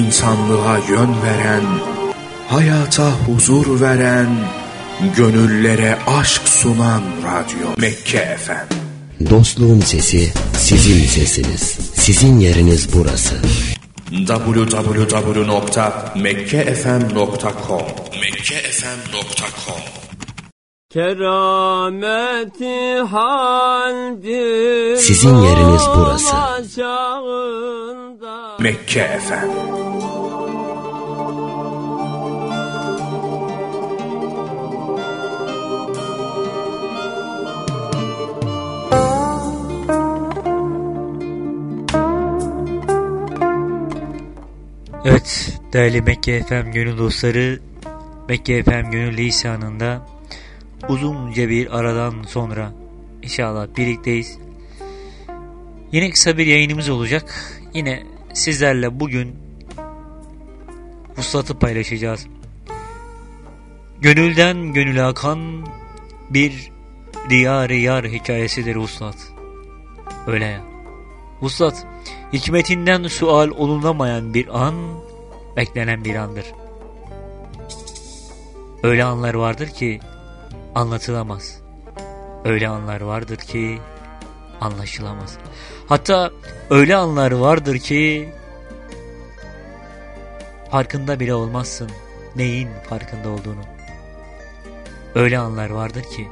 insanlığa yön veren, hayata huzur veren, gönüllere aşk sunan radyo Mekke Efem. Dostluğun sesi sizin sesiniz. Sizin yeriniz burası. www.mekkefm.com mekkefm.com Kerameti haldir Sizin yeriniz burası. Mekke Efem Evet değerli Mekke FM gönül dostları Mekke FM gönül lisanında uzunca bir aradan sonra inşallah birlikteyiz. Yine kısa bir yayınımız olacak. Yine sizlerle bugün vuslatı paylaşacağız. Gönülden gönüle akan bir diyar yar hikayesidir vuslat. Öyle ya. Vuslat hikmetinden sual olunamayan bir an, beklenen bir andır. Öyle anlar vardır ki anlatılamaz. Öyle anlar vardır ki anlaşılamaz. Hatta öyle anlar vardır ki farkında bile olmazsın neyin farkında olduğunu. Öyle anlar vardır ki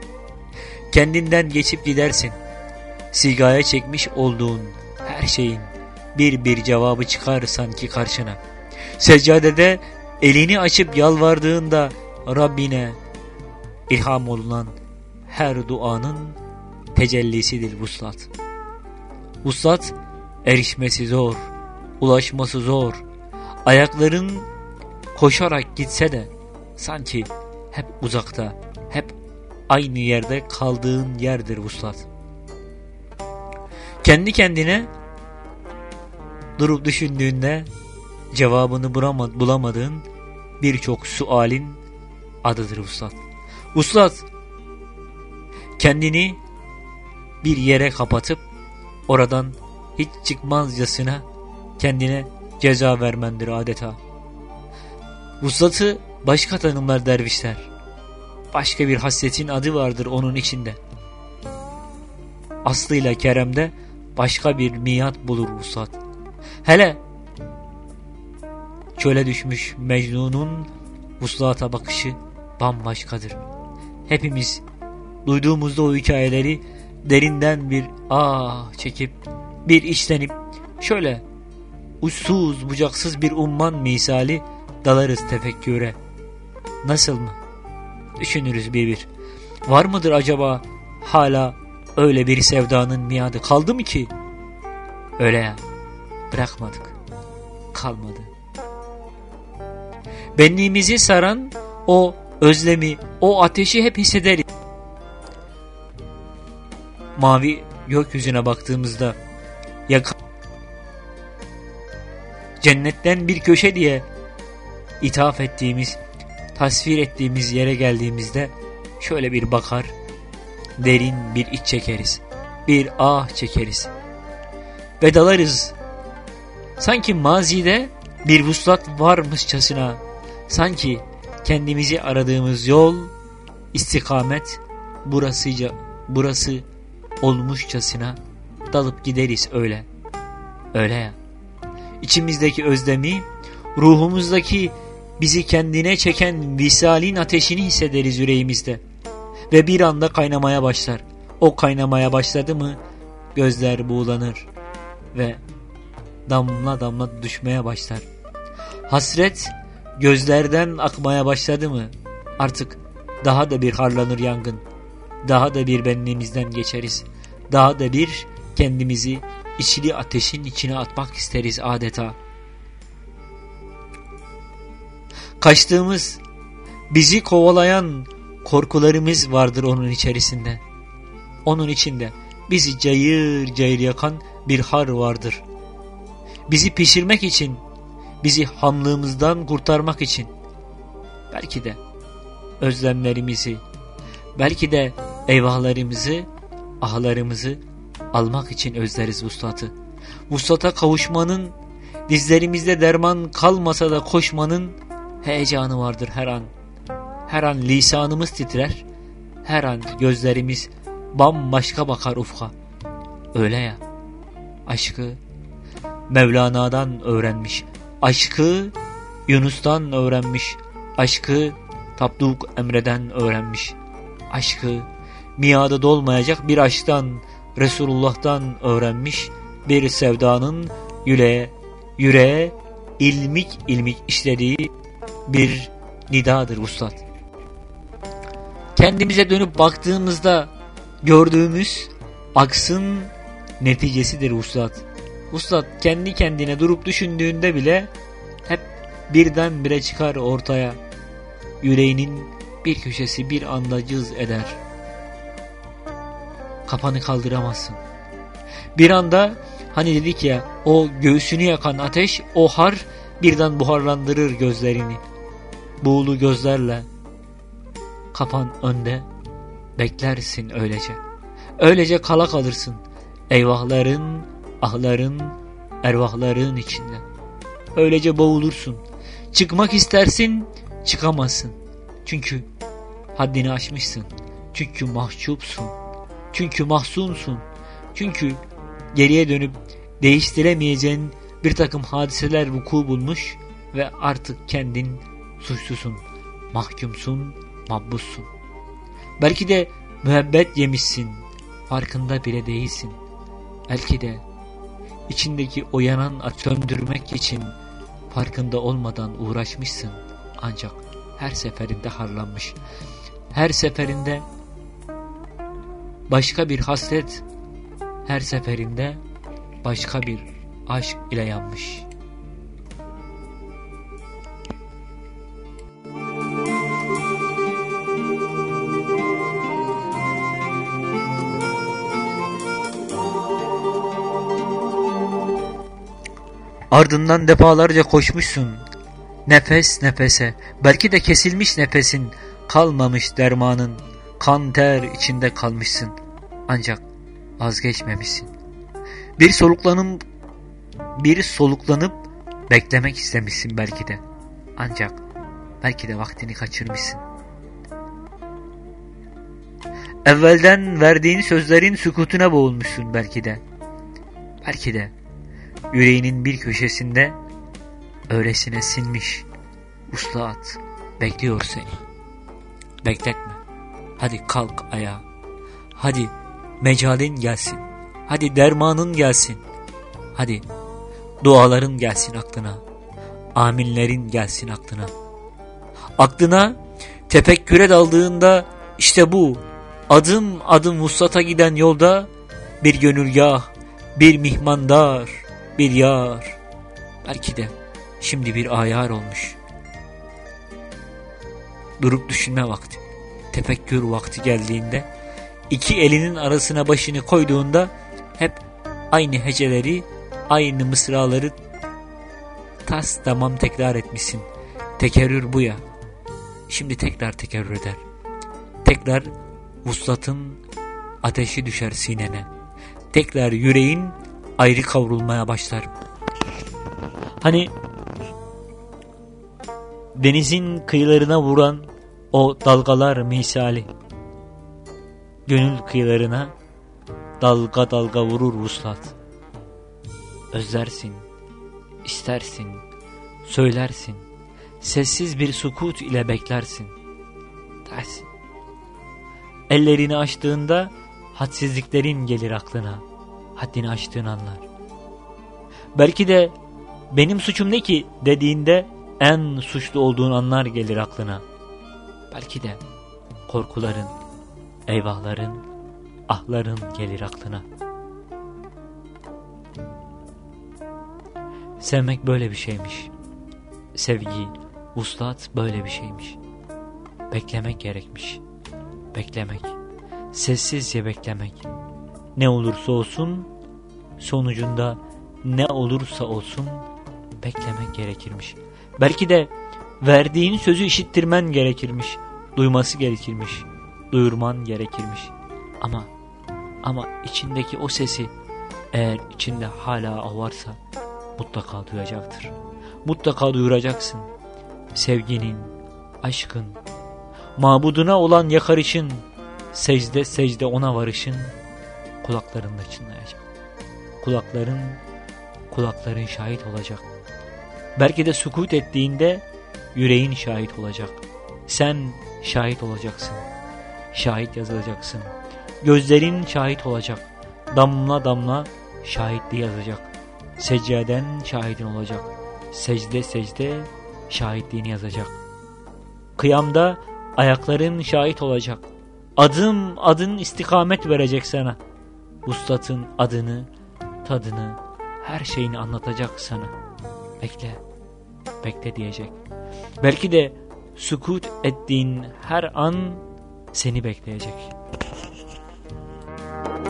kendinden geçip gidersin. Sigaya çekmiş olduğun her şeyin bir bir cevabı çıkar sanki karşına. Seccadede elini açıp yalvardığında Rabbine ilham olunan her duanın tecellisidir vuslat. Vuslat erişmesi zor, ulaşması zor. Ayakların koşarak gitse de sanki hep uzakta, hep aynı yerde kaldığın yerdir vuslat. Kendi kendine durup düşündüğünde cevabını bulamadığın birçok sualin adıdır vuslat. Vuslat kendini bir yere kapatıp oradan hiç çıkmazcasına kendine ceza vermendir adeta. Vuslatı başka tanımlar dervişler. Başka bir hasretin adı vardır onun içinde. Aslıyla Kerem'de başka bir miyat bulur vuslat. Hele çöle düşmüş Mecnun'un vuslata bakışı bambaşkadır. Hepimiz duyduğumuzda o hikayeleri derinden bir ah çekip bir içlenip şöyle uçsuz bucaksız bir umman misali dalarız tefekküre. Nasıl mı? Düşünürüz bir bir. Var mıdır acaba hala öyle bir sevdanın miadı kaldı mı ki? Öyle ya bırakmadık. Kalmadı. Benliğimizi saran o özlemi, o ateşi hep hissederiz. Mavi gökyüzüne baktığımızda yakın cennetten bir köşe diye ithaf ettiğimiz, tasvir ettiğimiz yere geldiğimizde şöyle bir bakar, derin bir iç çekeriz, bir ah çekeriz ve dalarız. Sanki mazide bir vuslat varmışçasına, sanki kendimizi aradığımız yol, istikamet burasıca, burası olmuşçasına dalıp gideriz öyle. Öyle ya. İçimizdeki özlemi, ruhumuzdaki bizi kendine çeken visalin ateşini hissederiz yüreğimizde. Ve bir anda kaynamaya başlar. O kaynamaya başladı mı gözler buğulanır ve damla damla düşmeye başlar. Hasret gözlerden akmaya başladı mı artık daha da bir harlanır yangın. Daha da bir benliğimizden geçeriz. Daha da bir kendimizi içli ateşin içine atmak isteriz adeta. Kaçtığımız, bizi kovalayan korkularımız vardır onun içerisinde. Onun içinde bizi cayır cayır yakan bir har vardır. Bizi pişirmek için, bizi hamlığımızdan kurtarmak için, belki de özlemlerimizi, belki de eyvahlarımızı, ahlarımızı almak için özleriz vuslatı. Vuslata kavuşmanın Dizlerimizde derman kalmasa da koşmanın heyecanı vardır her an. Her an lisanımız titrer, her an gözlerimiz bambaşka bakar ufka. Öyle ya, aşkı Mevlana'dan öğrenmiş, aşkı Yunus'tan öğrenmiş, aşkı Tapduk Emre'den öğrenmiş, aşkı miadı dolmayacak bir aşktan, Resulullah'tan öğrenmiş, bir sevdanın yüreğe, yüreğe ilmik ilmik işlediği bir nidadır uslat. Kendimize dönüp baktığımızda gördüğümüz aksın neticesidir uslat. Uslat kendi kendine durup düşündüğünde bile hep birdenbire çıkar ortaya. Yüreğinin bir köşesi bir anda cız eder. Kafanı kaldıramazsın. Bir anda hani dedik ya o göğsünü yakan ateş o har birden buharlandırır gözlerini. Buğulu gözlerle kafan önde beklersin öylece. Öylece kala kalırsın. Eyvahların, ahların, ervahların içinde. Öylece boğulursun. Çıkmak istersin, çıkamazsın. Çünkü haddini aşmışsın. Çünkü mahcupsun. Çünkü mahzunsun. Çünkü geriye dönüp değiştiremeyeceğin bir takım hadiseler vuku bulmuş ve artık kendin suçlusun, mahkumsun, mahbussun. Belki de müebbet yemişsin, farkında bile değilsin. Belki de içindeki o yanan söndürmek için farkında olmadan uğraşmışsın. Ancak her seferinde harlanmış. Her seferinde başka bir hasret, her seferinde başka bir aşk ile yanmış. Ardından defalarca koşmuşsun. Nefes nefese, belki de kesilmiş nefesin, kalmamış dermanın, kan ter içinde kalmışsın. Ancak vazgeçmemişsin. Bir soluklanım, bir soluklanıp beklemek istemişsin belki de. Ancak belki de vaktini kaçırmışsın. Evvelden verdiğin sözlerin sükutuna boğulmuşsun belki de. Belki de yüreğinin bir köşesinde öylesine sinmiş uslat bekliyor seni. Bekletme. Hadi kalk ayağa. Hadi mecalin gelsin. Hadi dermanın gelsin. Hadi duaların gelsin aklına. Aminlerin gelsin aklına. Aklına tefekküre daldığında işte bu adım adım vuslata giden yolda bir gönülgah, bir mihmandar, bir yar. Belki de şimdi bir ayar olmuş. Durup düşünme vakti. Tefekkür vakti geldiğinde iki elinin arasına başını koyduğunda hep aynı heceleri, aynı mısraları tas tamam tekrar etmişsin. Tekerrür bu ya. Şimdi tekrar tekerrür eder. Tekrar vuslatın ateşi düşer sinene. Tekrar yüreğin ayrı kavrulmaya başlar. Hani denizin kıyılarına vuran o dalgalar misali. Gönül kıyılarına dalga dalga vurur vuslat. Özlersin, istersin, söylersin. Sessiz bir sukut ile beklersin. Dersin. Ellerini açtığında hadsizliklerin gelir aklına. Haddini aştığın anlar. Belki de benim suçum ne ki dediğinde en suçlu olduğun anlar gelir aklına. Belki de korkuların, eyvahların, ahların gelir aklına. Sevmek böyle bir şeymiş. Sevgi, uslat böyle bir şeymiş. Beklemek gerekmiş. Beklemek. Sessizce beklemek. Ne olursa olsun sonucunda ne olursa olsun beklemek gerekirmiş. Belki de verdiğin sözü işittirmen gerekirmiş. Duyması gerekirmiş. Duyurman gerekirmiş. Ama ama içindeki o sesi eğer içinde hala o varsa mutlaka duyacaktır. Mutlaka duyuracaksın. Sevginin, aşkın, mabuduna olan yakarışın, secde secde ona varışın kulaklarında çınlayacak. Kulakların, kulakların şahit olacak. Belki de sukut ettiğinde yüreğin şahit olacak. Sen şahit olacaksın. Şahit yazılacaksın. Gözlerin şahit olacak. Damla damla şahitliği yazacak. Seccaden şahidin olacak. Secde secde şahitliğini yazacak. Kıyamda ayakların şahit olacak. Adım adın istikamet verecek sana. Vuslatın adını, tadını, her şeyini anlatacak sana. Bekle, bekle diyecek. Belki de sukut ettiğin her an seni bekleyecek.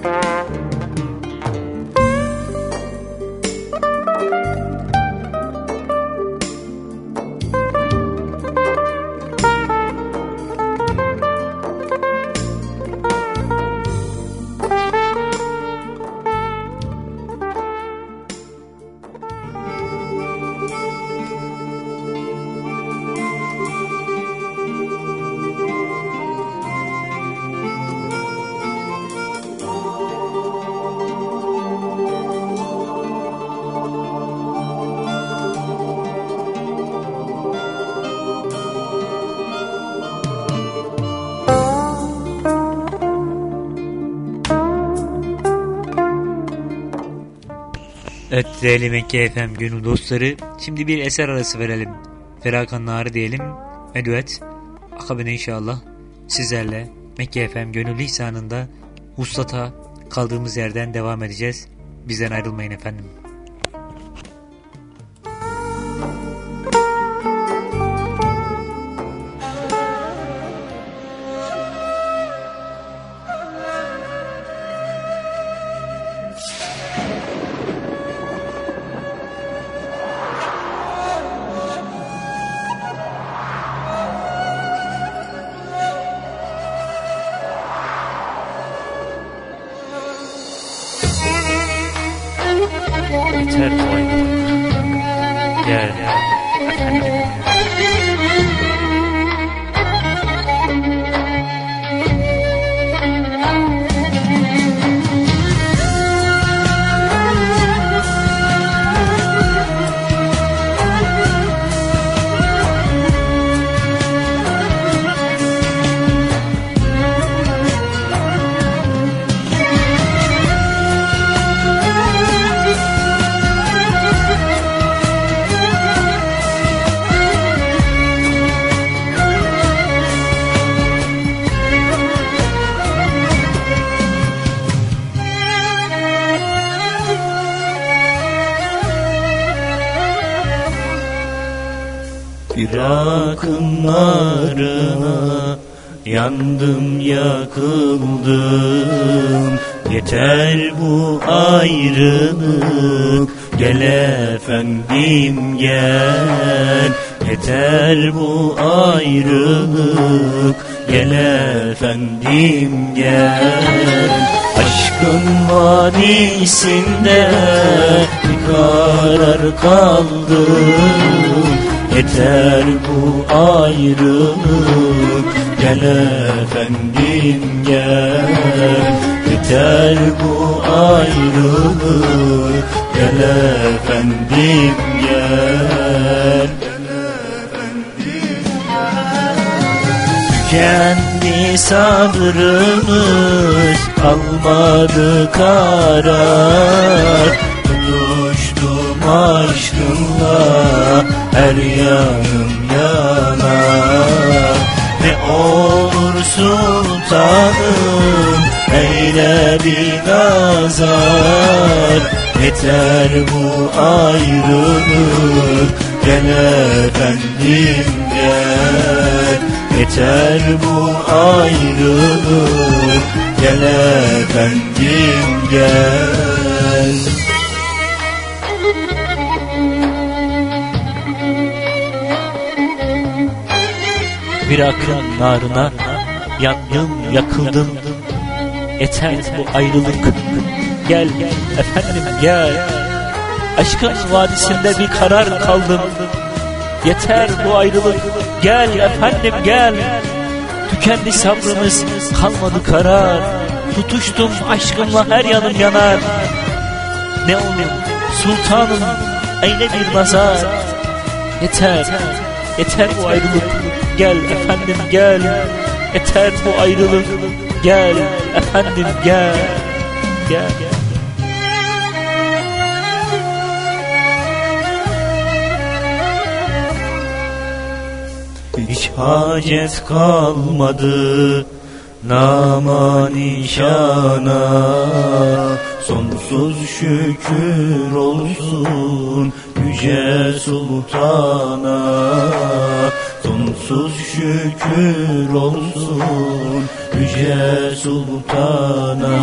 Evet değerli Mekke FM gönül dostları. Şimdi bir eser arası verelim. Ferakan Narı diyelim. Edüet. Akabine inşallah sizlerle Mekke FM gönül lisanında Vuslat'a kaldığımız yerden devam edeceğiz. Bizden ayrılmayın efendim. Efendim gel Aşkın vadisinde bir karar kaldım Yeter bu ayrılık Gel efendim gel. Yeter bu ayrılık Gel efendim gel Tükendi sabrımız Almadı karar. Tutuştum aşkınla her yanım yanar. Ne olur sultanım eyle bir nazar. Yeter bu ayrılık gel efendim gel Yeter bu ayrılık gel efendim gel Bir akın narına yandım yakıldım. Yeter bu ayrılık. Gel efendim gel. Aşkın vadisinde bir karar kaldım. Yeter bu ayrılık. Gel efendim gel. Tükendi sabrımız, kalmadı karar. Tutuştum aşkımla her yanım yanar. Ne olur sultanım eyle bir nazar. Yeter, yeter bu ayrılık. Gel efendim gel. Yeter bu ayrılık. Gel efendim gel. Gel. Hiç hacet kalmadı. Nama nişana Sonsuz şükür olsun yüce sultana. Sonsuz şükür olsun yüce sultana.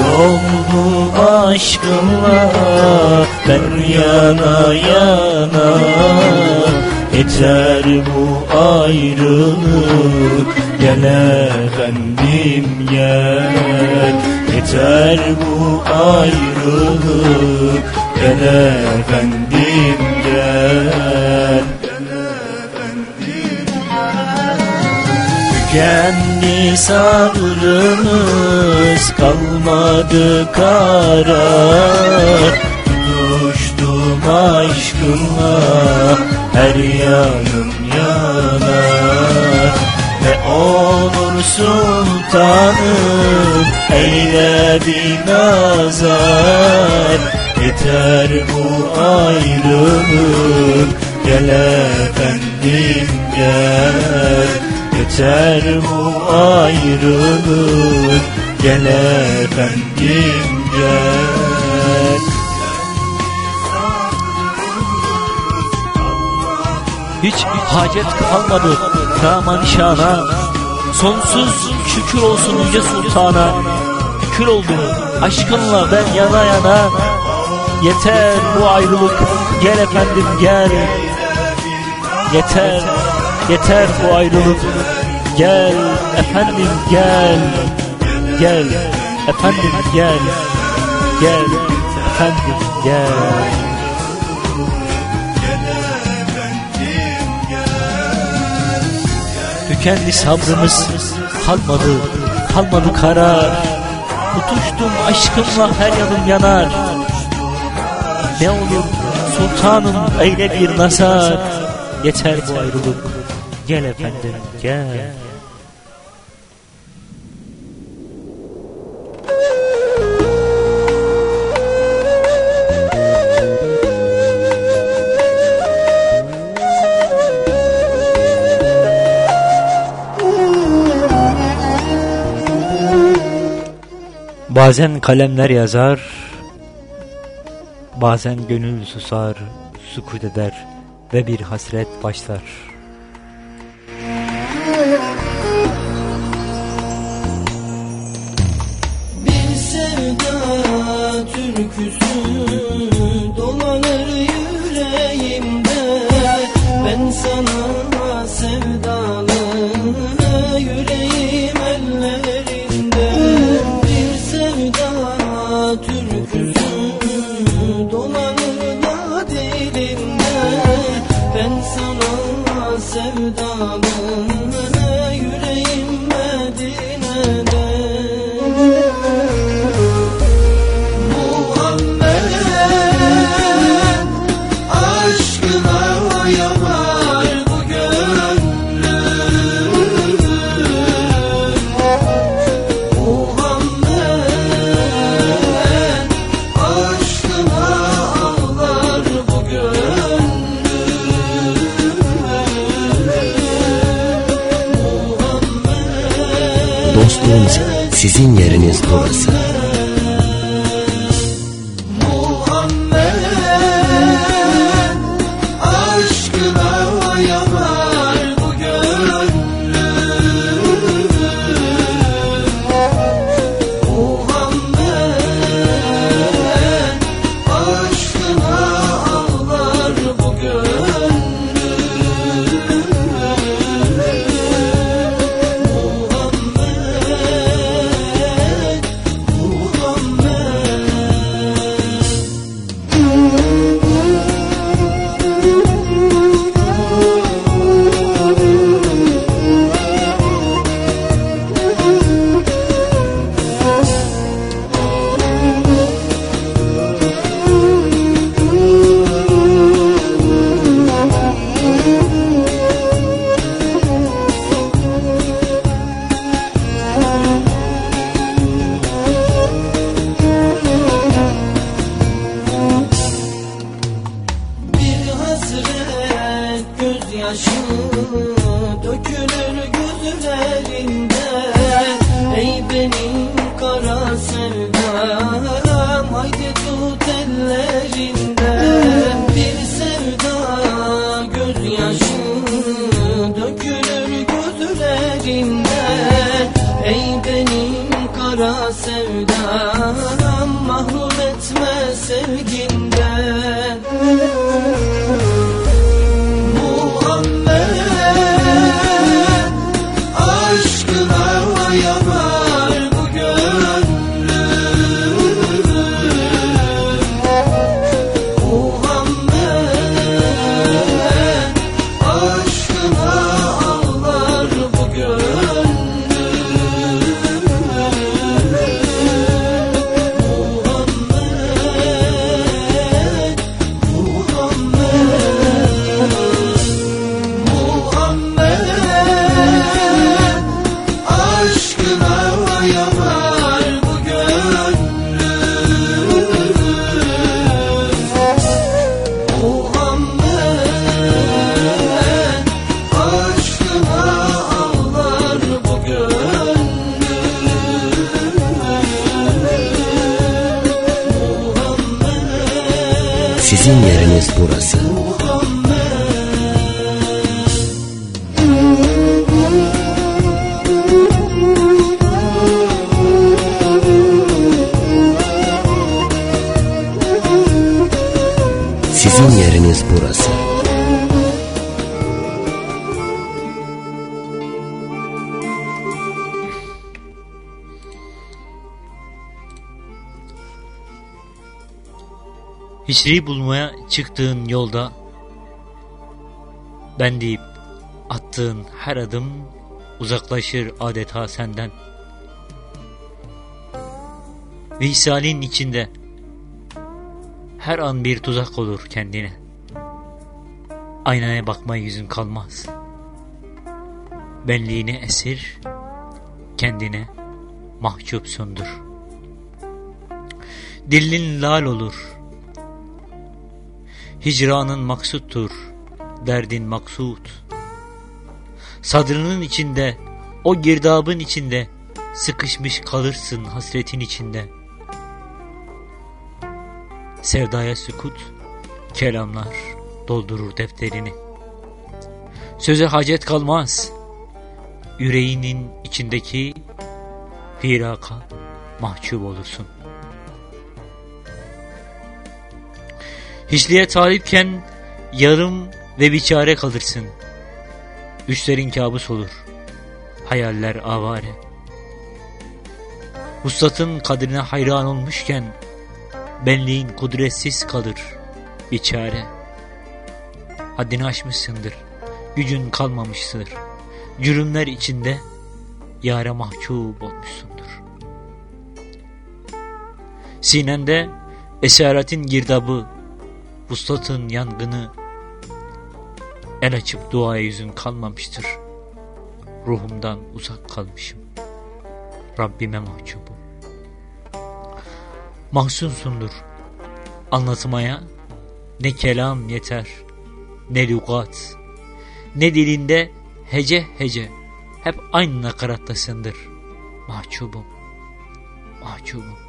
Doldu aşkınla ben yana yana Yeter bu ayrılık Gel efendim gel Yeter bu ayrılık Gel efendim gel Tükendi sabrımız kalmadı karar Tutuştum aşkınla her yanım yanar Ne olur sultanım eyle bir nazar Yeter bu ayrılık gel efendim gel. Yeter bu ayrılık gel efendim gel Hiç hacet kalmadı. Nama nişana Sonsuz şükür olsun yüce sultana. Kül oldum aşkınla ben yana yana. Yeter bu ayrılık. Gel efendim gel. Yeter yeter bu ayrılık. Gel efendim gel. Gel efendim gel. Gel efendim gel Tükendi sabrımız kalmadı kalmadı karar Tutuştum aşkımla her yanım yanar. Ne olur sultanım eyle bir nazar. Yeter bu ayrılık. Gel efendim gel Bazen kalemler yazar, bazen gönül susar, sukut eder ve bir hasret başlar. من ده Hiçliği bulmaya çıktığın yolda ben deyip attığın her adım uzaklaşır adeta senden. Visalin içinde her an bir tuzak olur kendine. Aynaya bakmaya yüzün kalmaz. Benliğini esir, kendine mahcupsundur. Dilin lal olur, Hicranın maksuttur, derdin maksut. Sadrının içinde, o girdabın içinde, sıkışmış kalırsın hasretin içinde. Sevdaya sükut, kelamlar doldurur defterini. Söze hacet kalmaz, yüreğinin içindeki firaka mahcup olursun. Hiçliğe talipken yarım ve biçare kalırsın. Düşlerin kabus olur. Hayaller avare. Vuslatın kadrine hayran olmuşken benliğin kudretsiz kalır. Biçare. Haddini aşmışsındır. Gücün kalmamıştır. Cürümler içinde yara mahcup olmuşsundur. Sinende esaretin girdabı Vuslatın yangını El açıp duaya yüzün kalmamıştır. Ruhumdan uzak kalmışım. Rabbime mahcubum. Mahzunsundur Anlatmaya Ne kelam yeter Ne lügat Ne dilinde hece hece Hep aynı nakarattasındır. Mahcubum Mahcubum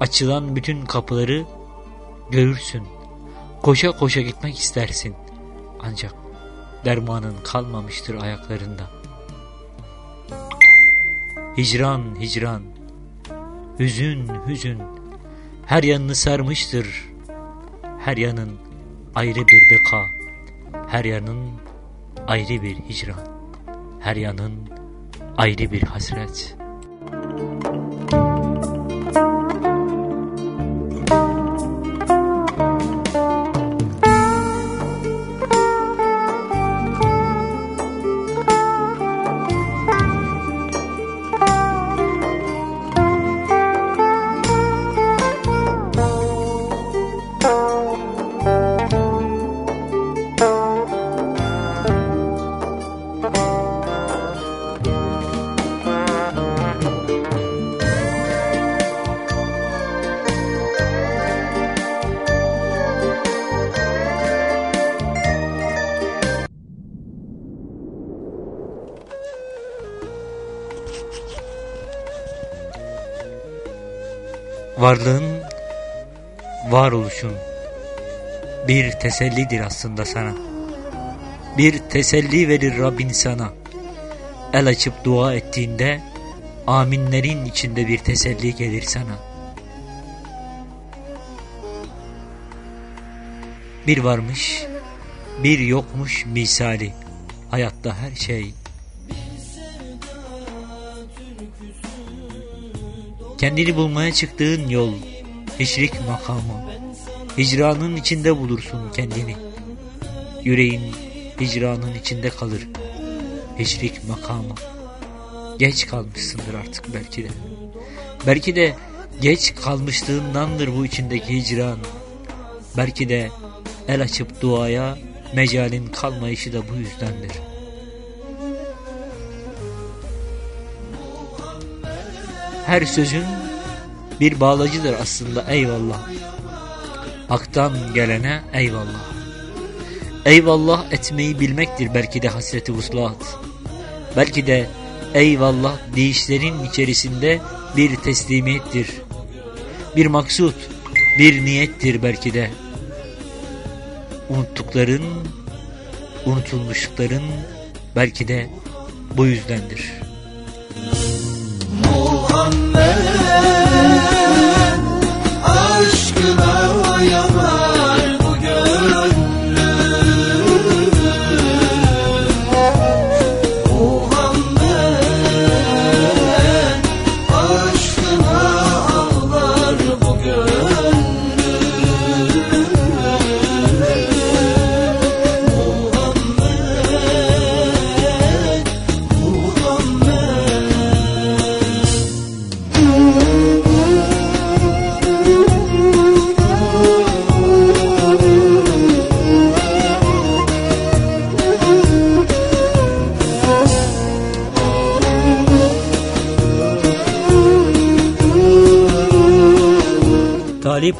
Açılan bütün kapıları görürsün. Koşa koşa gitmek istersin. Ancak dermanın kalmamıştır ayaklarında. Hicran hicran, hüzün hüzün, her yanını sarmıştır. Her yanın ayrı bir beka, her yanın ayrı bir hicran, her yanın ayrı bir hasret.'' Tesellidir aslında sana. Bir teselli verir Rabbin sana. El açıp dua ettiğinde aminlerin içinde bir teselli gelir sana. Bir varmış, bir yokmuş misali. Hayatta her şey. Kendini bulmaya çıktığın yol, hicrik makamı. Hicranın içinde bulursun kendini. Yüreğin hicranın içinde kalır. Hicrik makamı. Geç kalmışsındır artık belki de. Belki de geç kalmışlığındandır bu içindeki hicran. Belki de el açıp duaya mecalin kalmayışı da bu yüzdendir. Her sözün bir bağlacıdır aslında eyvallah. Hak'tan gelene eyvallah. Eyvallah etmeyi bilmektir belki de hasreti vuslat. Belki de eyvallah deyişlerin içerisinde bir teslimiyettir. Bir maksut, bir niyettir belki de. Unuttukların, unutulmuşlukların belki de bu yüzdendir. Muhammed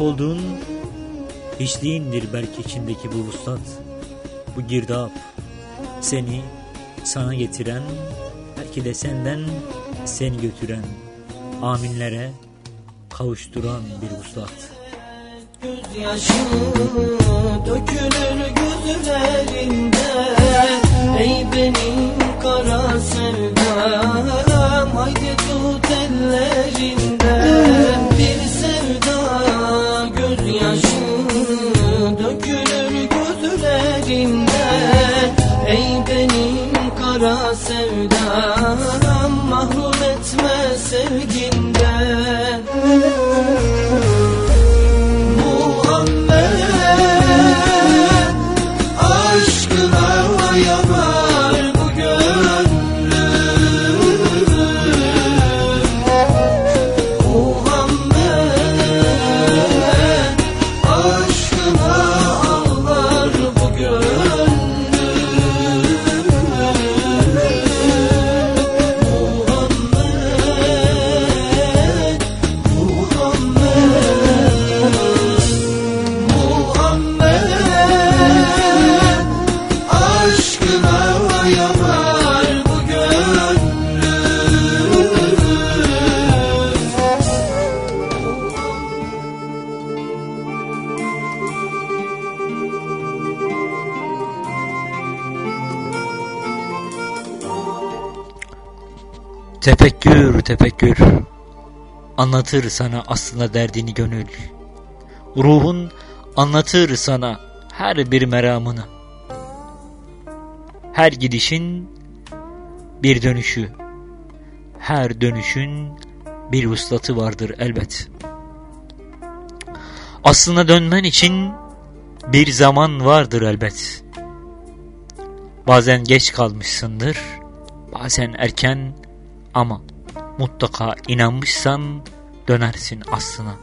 olduğun hiçliğindir belki içindeki bu vuslat, bu girdap, seni sana getiren, belki de senden seni götüren, aminlere kavuşturan bir vuslat. Gözyaşı dökülür gözlerinde. Ey benim kara sevdam Haydi tut ellerinden Bir sevda gözyaşı dökülür gözlerinden. Ey benim kara sevdam Mahrum etme sevginden Tefekkür tefekkür anlatır sana aslında derdini gönül. Ruhun anlatır sana her bir meramını. Her gidişin bir dönüşü. Her dönüşün bir vuslatı vardır elbet. Aslında dönmen için bir zaman vardır elbet. Bazen geç kalmışsındır, bazen erken ama mutlaka inanmışsan dönersin aslına.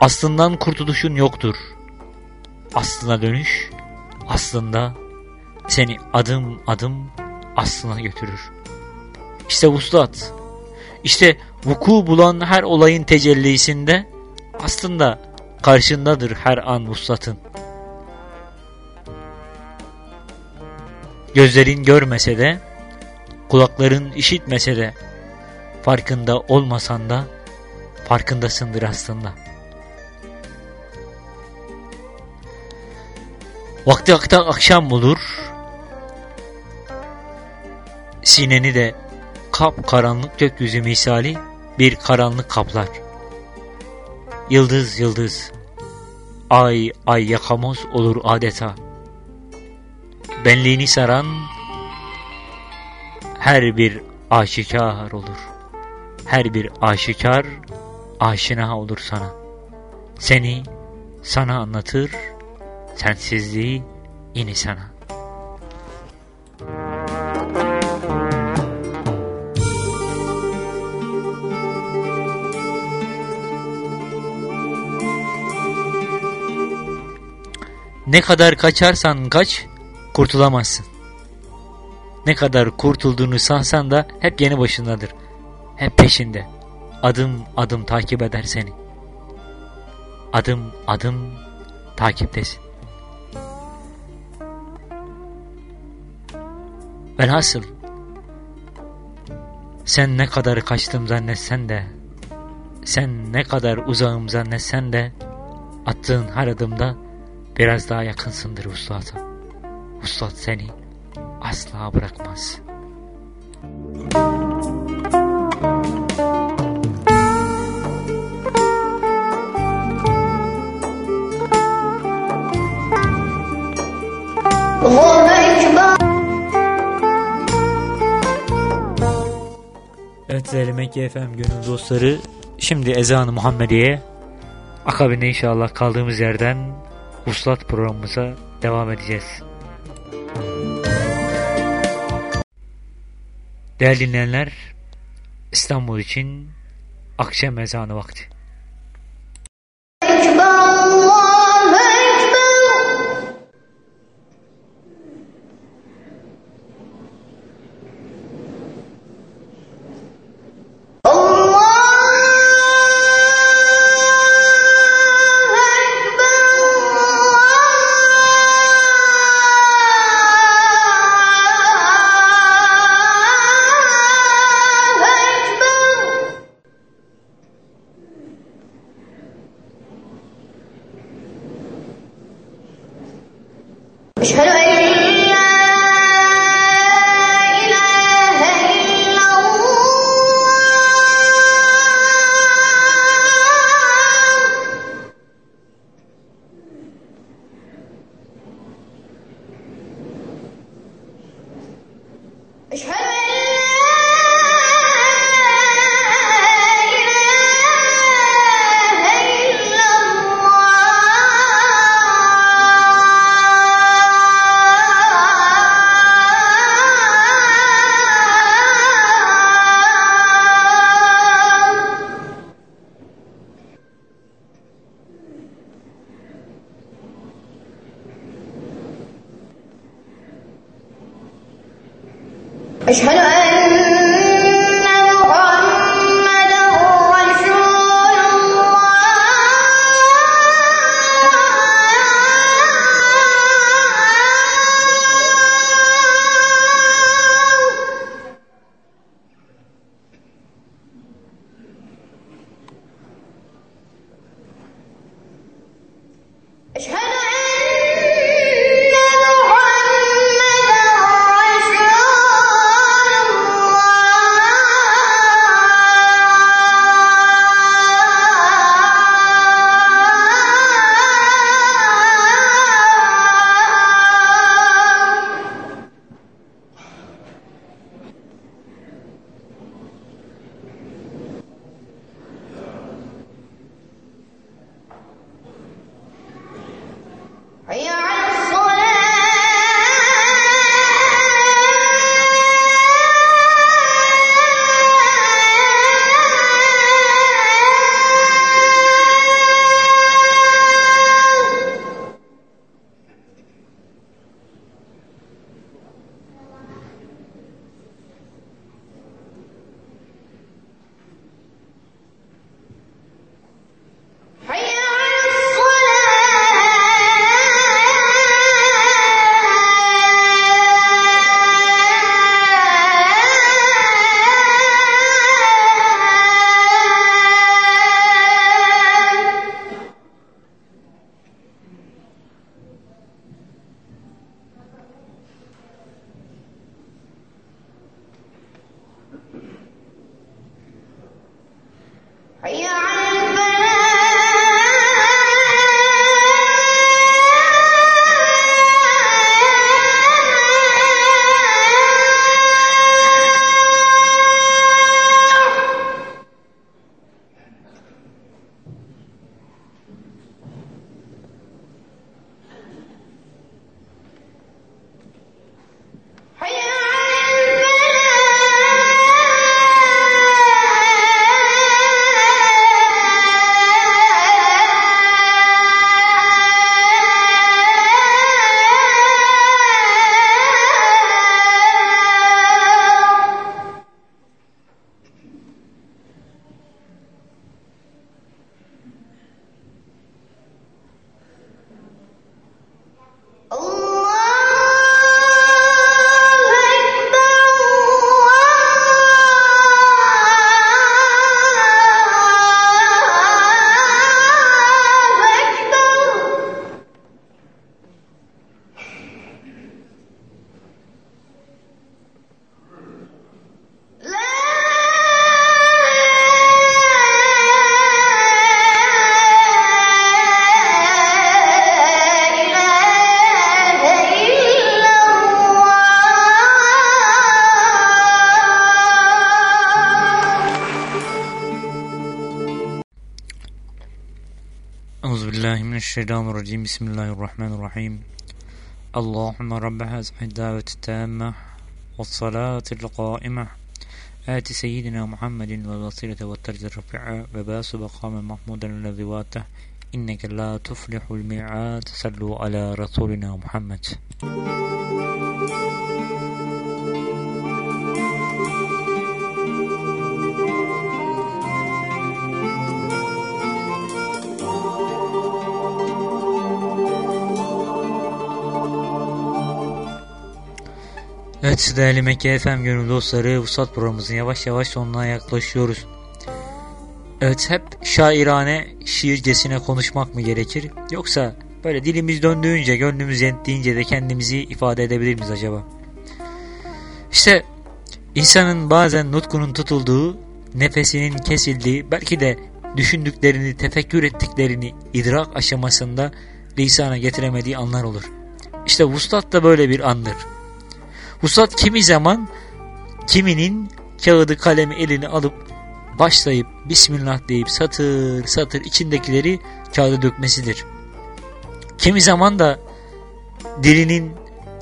Aslından kurtuluşun yoktur. Aslına dönüş aslında seni adım adım aslına götürür. İşte vuslat. İşte vuku bulan her olayın tecellisinde aslında karşındadır her an vuslatın. Gözlerin görmese de, kulakların işitmese de, farkında olmasan da farkındasındır aslında. Vakti akta akşam olur, sineni de kap karanlık gökyüzü misali bir karanlık kaplar. Yıldız yıldız, ay ay yakamoz olur adeta. Benliğini saran her bir aşikar olur. Her bir aşikar aşina olur sana. Seni sana anlatır, sensizliği ini sana. Ne kadar kaçarsan kaç, kurtulamazsın. Ne kadar kurtulduğunu sansan da hep yeni başındadır. Hep peşinde. Adım adım takip eder seni. Adım adım takiptesin. Velhasıl sen ne kadar kaçtım zannetsen de sen ne kadar uzağım zannetsen de attığın her adımda biraz daha yakınsındır uslata. Uslat seni asla bırakmaz. Evet Mekke FM gönül dostları şimdi ezanı Muhammediye akabinde inşallah kaldığımız yerden Uslat programımıza devam edeceğiz. Değerli dinleyenler İstanbul için akşam ezanı vakti. الشيطان الرجيم. بسم الله الرحمن الرحيم. اللهم رب هذه الدعوة التامة والصلاة القائمة. آت سيدنا محمد والوسيلة والترجة الرفيعة وباس مقاما محمودا الذي واته. إنك لا تفلح الميعاد. صلوا على رسولنا محمد. Evet değerli Mekke FM gönül dostları Vuslat programımızın yavaş yavaş sonuna yaklaşıyoruz. Evet hep şairane şiircesine konuşmak mı gerekir yoksa böyle dilimiz döndüğünce gönlümüz yettiğince de kendimizi ifade edebilir miyiz acaba? İşte insanın bazen nutkunun tutulduğu, nefesinin kesildiği, belki de düşündüklerini, tefekkür ettiklerini idrak aşamasında lisana getiremediği anlar olur. İşte vuslat da böyle bir andır. Vuslat kimi zaman kiminin kağıdı kalemi eline alıp başlayıp Bismillah deyip satır satır içindekileri kağıda dökmesidir. Kimi zaman da dilinin,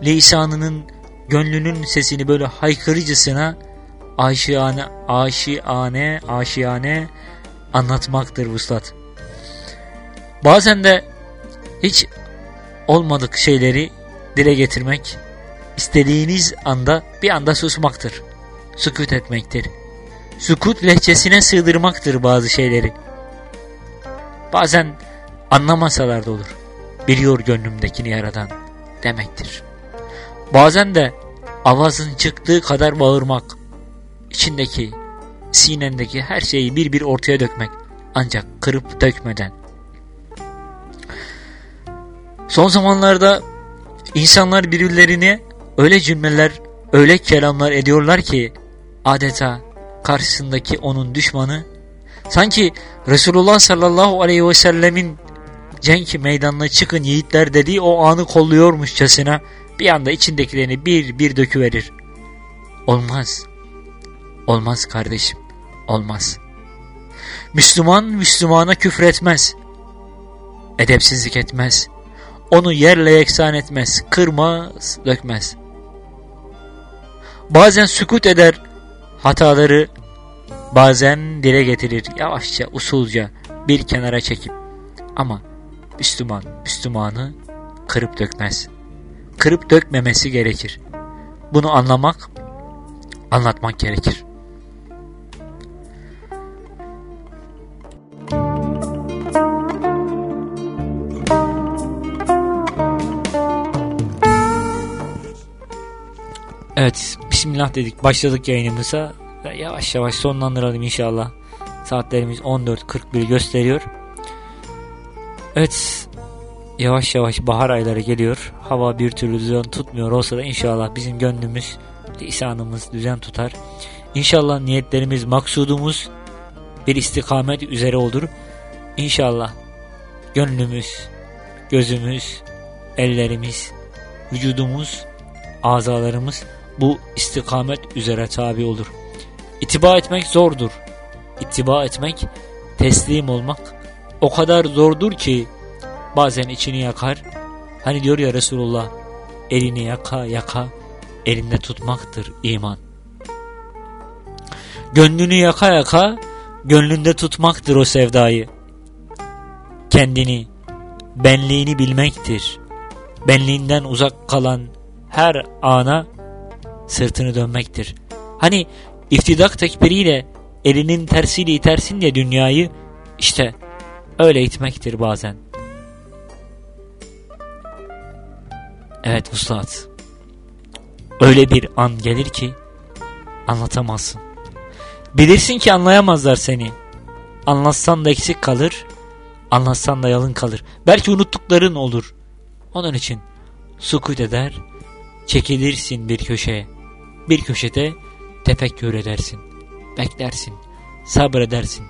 lisanının, gönlünün sesini böyle haykırıcısına aşiane, aşiane, aşiane anlatmaktır vuslat. Bazen de hiç olmadık şeyleri dile getirmek, istediğiniz anda bir anda susmaktır. Sükut etmektir. Sükut lehçesine sığdırmaktır bazı şeyleri. Bazen anlamasalar da olur. Biliyor gönlümdekini yaradan demektir. Bazen de avazın çıktığı kadar bağırmak, içindeki, sinendeki her şeyi bir bir ortaya dökmek ancak kırıp dökmeden. Son zamanlarda insanlar birbirlerine öyle cümleler, öyle kelamlar ediyorlar ki adeta karşısındaki onun düşmanı sanki Resulullah sallallahu aleyhi ve sellemin cenk meydanına çıkın yiğitler dediği o anı kolluyormuşçasına bir anda içindekilerini bir bir döküverir. Olmaz. Olmaz kardeşim. Olmaz. Müslüman Müslümana küfretmez. Edepsizlik etmez. Onu yerle yeksan etmez. Kırmaz, dökmez. Bazen sükut eder hataları bazen dile getirir yavaşça usulca bir kenara çekip ama Müslüman Müslümanı kırıp dökmez. Kırıp dökmemesi gerekir. Bunu anlamak, anlatmak gerekir. Evet, Bismillah dedik, başladık yayınımıza. Yavaş yavaş sonlandıralım inşallah. Saatlerimiz 14.41 gösteriyor. Evet, yavaş yavaş bahar ayları geliyor. Hava bir türlü düzen tutmuyor olsa da inşallah bizim gönlümüz, lisanımız düzen tutar. İnşallah niyetlerimiz, maksudumuz bir istikamet üzere olur. İnşallah gönlümüz, gözümüz, ellerimiz, vücudumuz, azalarımız bu istikamet üzere tabi olur. İtiba etmek zordur. İtiba etmek, teslim olmak o kadar zordur ki bazen içini yakar. Hani diyor ya Resulullah elini yaka yaka elinde tutmaktır iman. Gönlünü yaka yaka gönlünde tutmaktır o sevdayı. Kendini, benliğini bilmektir. Benliğinden uzak kalan her ana sırtını dönmektir. Hani iftidak tekbiriyle elinin tersiyle itersin ya dünyayı işte öyle itmektir bazen. Evet Vuslat. Öyle bir an gelir ki anlatamazsın. Bilirsin ki anlayamazlar seni. Anlatsan da eksik kalır, anlatsan da yalın kalır. Belki unuttukların olur. Onun için sukut eder, çekilirsin bir köşeye. Bir köşede tefekkür edersin, beklersin, sabredersin.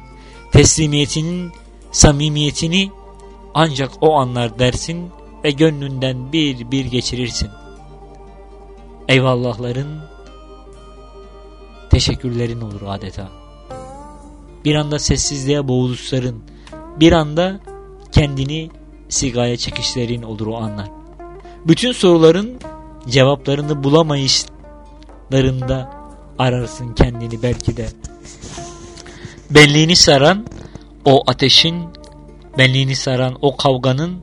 Teslimiyetinin samimiyetini ancak o anlar dersin ve gönlünden bir bir geçirirsin. Eyvallahların, teşekkürlerin olur adeta. Bir anda sessizliğe boğuluşların, bir anda kendini sigaya çekişlerin olur o anlar. Bütün soruların cevaplarını bulamayışlarında ararsın kendini belki de. Benliğini saran o ateşin, benliğini saran o kavganın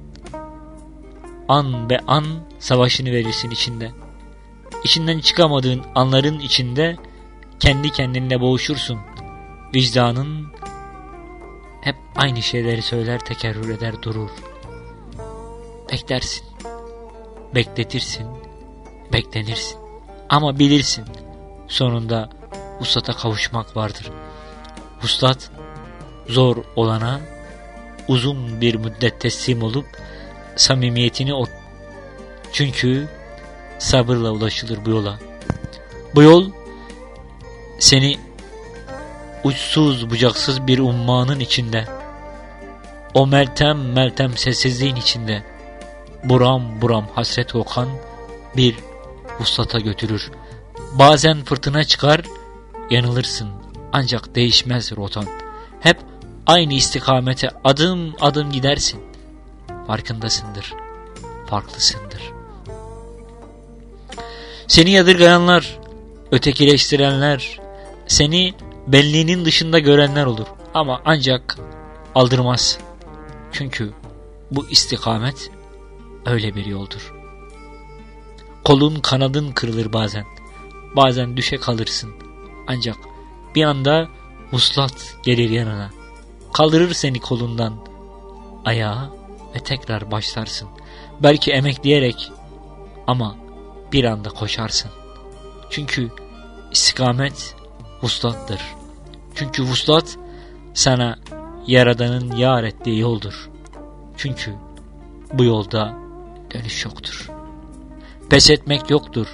an be an savaşını verirsin içinde. İçinden çıkamadığın anların içinde kendi kendinle boğuşursun. Vicdanın hep aynı şeyleri söyler tekerrür eder durur. Beklersin. Bekletirsin. Beklenirsin. Ama bilirsin. Sonunda vuslata kavuşmak vardır. Vuslat zor olana uzun bir müddet teslim olup samimiyetini o çünkü sabırla ulaşılır bu yola. Bu yol seni uçsuz bucaksız bir ummanın içinde o meltem meltem sessizliğin içinde buram buram hasret kokan bir vuslata götürür. Bazen fırtına çıkar yanılırsın ancak değişmez rotan. Hep aynı istikamete adım adım gidersin. Farkındasındır, farklısındır. Seni yadırgayanlar, ötekileştirenler, seni benliğinin dışında görenler olur. Ama ancak aldırmaz. Çünkü bu istikamet öyle bir yoldur. Kolun kanadın kırılır bazen. Bazen düşe kalırsın. Ancak bir anda muslat gelir yanına. Kaldırır seni kolundan ayağa ve tekrar başlarsın. Belki emekleyerek ama bir anda koşarsın. Çünkü istikamet vuslattır. Çünkü vuslat sana Yaradan'ın yar ettiği yoldur. Çünkü bu yolda dönüş yoktur. Pes etmek yoktur.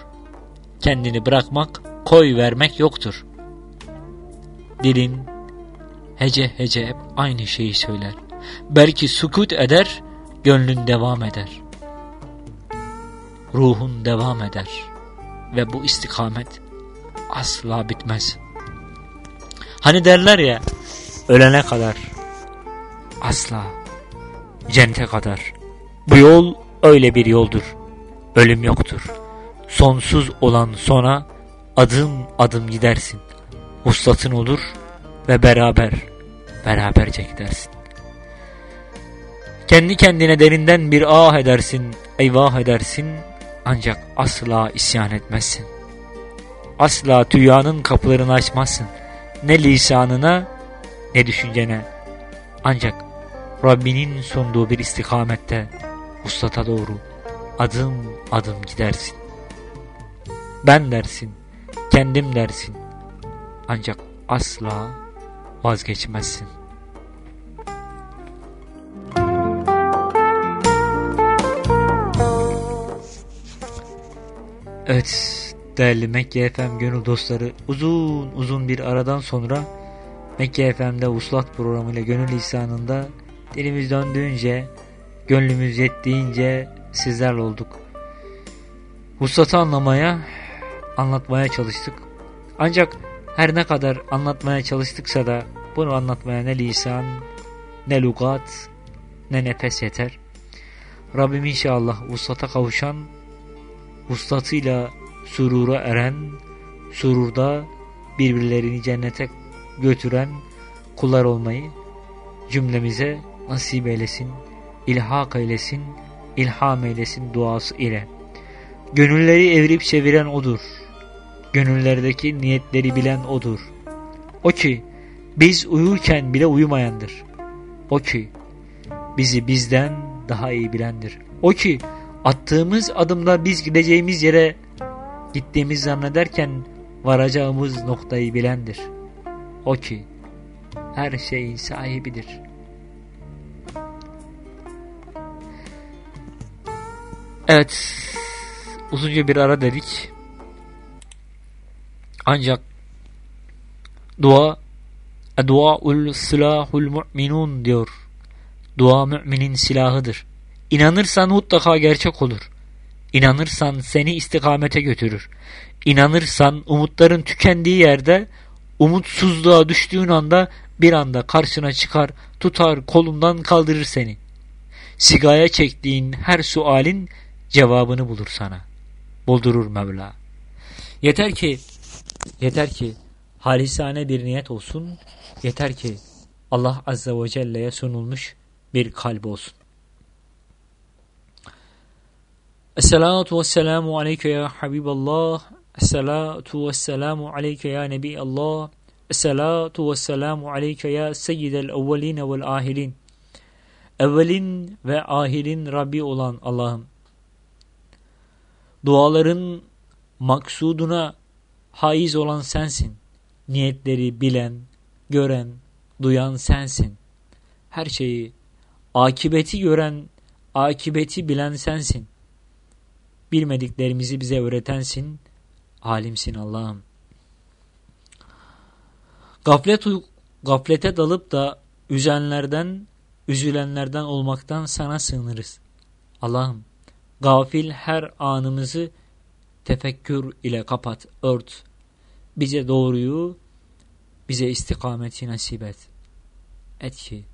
Kendini bırakmak, koy vermek yoktur. Dilin hece hece hep aynı şeyi söyler. Belki sukut eder, gönlün devam eder. Ruhun devam eder. Ve bu istikamet asla bitmez. Hani derler ya, ölene kadar, asla, cennete kadar. Bu yol öyle bir yoldur. Ölüm yoktur. Sonsuz olan sona adım adım gidersin. Vuslatın olur ve beraber, beraberce gidersin. Kendi kendine derinden bir ah edersin, eyvah edersin ancak asla isyan etmezsin. Asla tüyanın kapılarını açmazsın. Ne lisanına ne düşüncene. Ancak Rabbinin sunduğu bir istikamette ustata doğru adım adım gidersin. Ben dersin, kendim dersin. Ancak asla vazgeçmezsin. Evet değerli Mekke FM gönül dostları uzun uzun bir aradan sonra Mekke FM'de Uslat programıyla gönül lisanında dilimiz döndüğünce gönlümüz yettiğince sizlerle olduk. Vuslatı anlamaya anlatmaya çalıştık. Ancak her ne kadar anlatmaya çalıştıksa da bunu anlatmaya ne lisan ne lugat ne nefes yeter. Rabbim inşallah vuslata kavuşan vuslatıyla surura eren, sururda birbirlerini cennete götüren kullar olmayı cümlemize nasip eylesin, ilhak eylesin, ilham eylesin duası ile. Gönülleri evirip çeviren odur. Gönüllerdeki niyetleri bilen odur. O ki biz uyurken bile uyumayandır. O ki bizi bizden daha iyi bilendir. O ki attığımız adımda biz gideceğimiz yere gittiğimiz zannederken varacağımız noktayı bilendir. O ki her şeyin sahibidir. Evet uzunca bir ara dedik. Ancak dua duaul silahul mu'minun diyor. Dua müminin silahıdır. İnanırsan mutlaka gerçek olur. İnanırsan seni istikamete götürür. İnanırsan umutların tükendiği yerde umutsuzluğa düştüğün anda bir anda karşına çıkar, tutar, kolundan kaldırır seni. sigaya çektiğin her sualin cevabını bulur sana. Buldurur Mevla. Yeter ki, yeter ki halisane bir niyet olsun. Yeter ki Allah Azze ve Celle'ye sunulmuş bir kalp olsun. Esselatu vesselamu aleyke ya Habiballah. Esselatu vesselamu aleyke ya Nebi Allah. Esselatu vesselamu aleyke ya Seyyidel evveline vel ahilin. Evvelin ve ahirin Rabbi olan Allah'ım. Duaların maksuduna haiz olan sensin. Niyetleri bilen, gören, duyan sensin. Her şeyi, akibeti gören, akibeti bilen sensin. Bilmediklerimizi bize öğretensin, alimsin Allah'ım. Gaflet, gaflete dalıp da üzenlerden, üzülenlerden olmaktan sana sığınırız. Allah'ım, gafil her anımızı tefekkür ile kapat, ört. Bize doğruyu, bize istikameti nasip et. Et ki,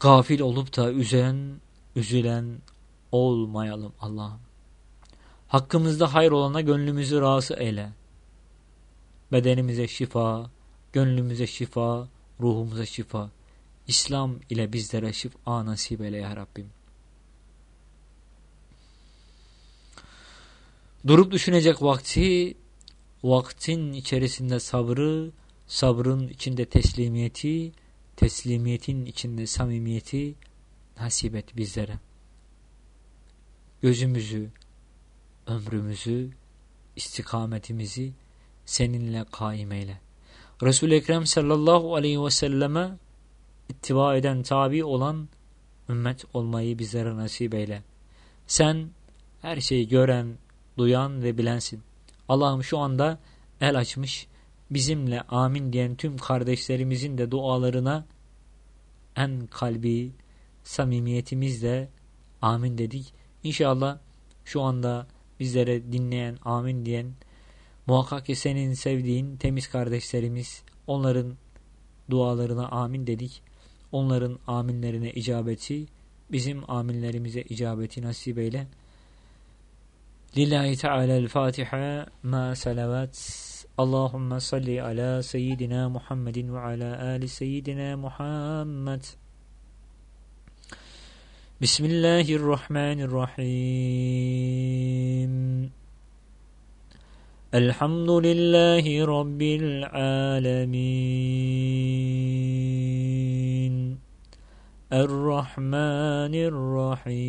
gafil olup da üzen, üzülen olmayalım Allah'ım. Hakkımızda hayır olana gönlümüzü razı eyle. Bedenimize şifa, gönlümüze şifa, ruhumuza şifa. İslam ile bizlere şifa nasip eyle ya Rabbim. Durup düşünecek vakti, vaktin içerisinde sabrı, sabrın içinde teslimiyeti, teslimiyetin içinde samimiyeti nasip et bizlere. Gözümüzü, ömrümüzü, istikametimizi seninle kaim eyle. Resul-i Ekrem sallallahu aleyhi ve selleme ittiba eden, tabi olan ümmet olmayı bizlere nasip eyle. Sen her şeyi gören, duyan ve bilensin. Allah'ım şu anda el açmış, bizimle amin diyen tüm kardeşlerimizin de dualarına en kalbi samimiyetimizle amin dedik. İnşallah şu anda bizlere dinleyen, amin diyen, muhakkak ki senin sevdiğin temiz kardeşlerimiz, onların dualarına amin dedik. Onların aminlerine icabeti, bizim aminlerimize icabeti nasip eyle. لله تعالى الفاتحة ما سلوت اللهم صل على سيدنا محمد وعلى آل سيدنا محمد. بسم الله الرحمن الرحيم. الحمد لله رب العالمين. الرحمن الرحيم.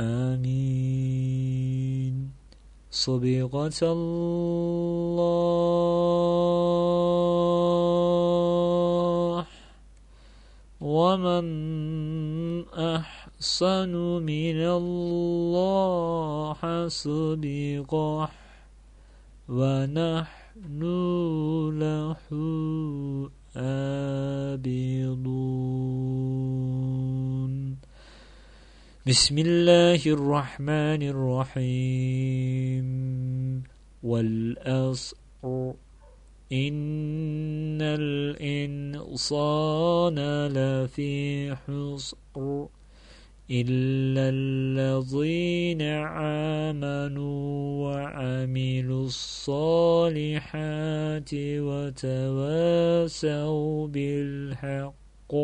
آمين. صبغة الله ومن أحسن من الله صبغة ونحن له آبضون بسم الله الرحمن الرحيم. والأصر إن الإنسان لفي حسر إلا الذين آمنوا وعملوا الصالحات وتواصوا بالحق.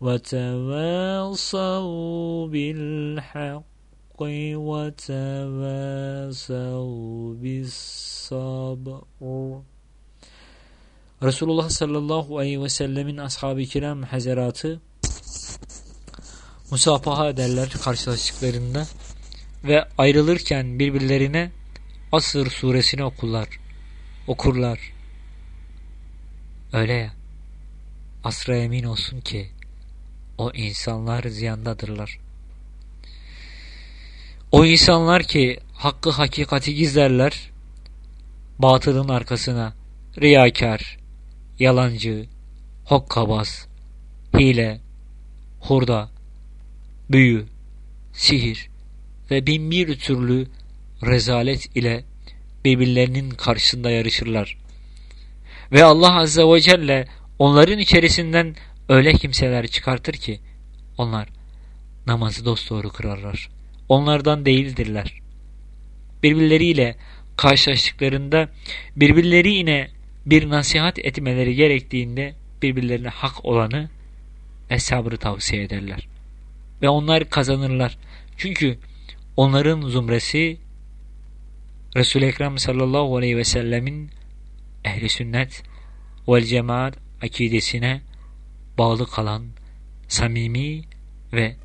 وتواصوا بالحق وتواصوا بالصبر Resulullah sallallahu aleyhi ve sellemin ashab-ı kiram hazaratı musafaha ederler karşılaştıklarında ve ayrılırken birbirlerine Asır suresini okurlar. Okurlar. Öyle ya. asra emin olsun ki o insanlar ziyandadırlar. O insanlar ki hakkı hakikati gizlerler, batılın arkasına riyakar, yalancı, hokkabaz, hile, hurda, büyü, sihir ve bin bir türlü rezalet ile birbirlerinin karşısında yarışırlar. Ve Allah Azze ve Celle onların içerisinden öyle kimseler çıkartır ki onlar namazı dosdoğru kırarlar. Onlardan değildirler. Birbirleriyle karşılaştıklarında birbirleri yine bir nasihat etmeleri gerektiğinde birbirlerine hak olanı ve sabrı tavsiye ederler. Ve onlar kazanırlar. Çünkü onların zumresi Resul-i Ekrem sallallahu aleyhi ve sellemin ehli sünnet vel cemaat akidesine bağlı kalan samimi ve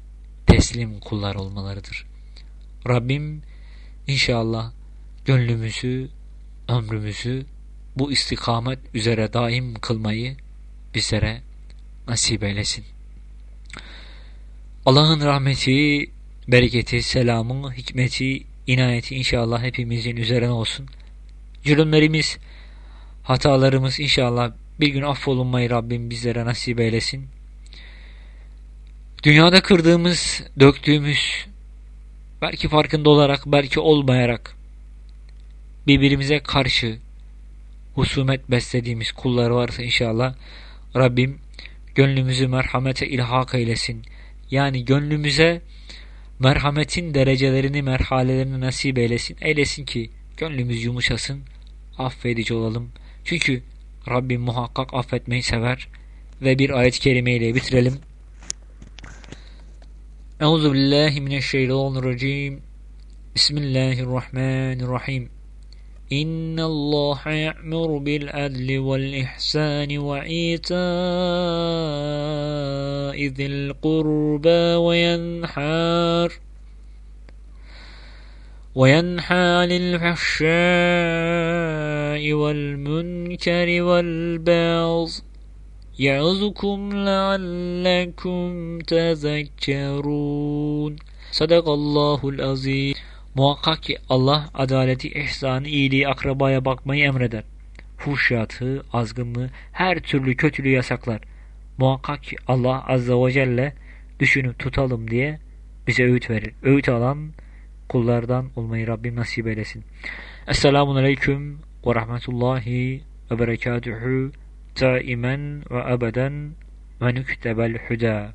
teslim kullar olmalarıdır. Rabbim inşallah gönlümüzü, ömrümüzü bu istikamet üzere daim kılmayı bizlere nasip eylesin. Allah'ın rahmeti, bereketi, selamı, hikmeti, inayeti inşallah hepimizin üzerine olsun. Cürümlerimiz, hatalarımız inşallah bir gün affolunmayı Rabbim bizlere nasip eylesin. Dünyada kırdığımız, döktüğümüz, belki farkında olarak, belki olmayarak birbirimize karşı husumet beslediğimiz kullar varsa inşallah Rabbim gönlümüzü merhamete ilhak eylesin. Yani gönlümüze merhametin derecelerini, merhalelerini nasip eylesin. Eylesin ki gönlümüz yumuşasın, affedici olalım. Çünkü Rabbim muhakkak affetmeyi sever. Ve bir ayet-i kerimeyle bitirelim. Euzu billahi mineşşeytanirracim. Bismillahirrahmanirrahim. İnna Allah ya'mur bil adli vel ihsani ve ita'i zil kurba ve yenhar وينحى عن الفحشاء والمنكر والبغي يعظكم لعلكم تذكرون صدق الله العظيم Muhakkak ki Allah adaleti, ihsanı, iyiliği, akrabaya bakmayı emreder. Fuhşiyatı, azgınlığı, her türlü kötülüğü yasaklar. Muhakkak ki Allah Azze ve Celle düşünüp tutalım diye bize öğüt verir. Öğüt alan kullardan olmayı Rabbim nasip eylesin. Esselamun Aleyküm ve Rahmetullahi ve Berekatuhu daimen ve ebeden ve nüktebel hüda.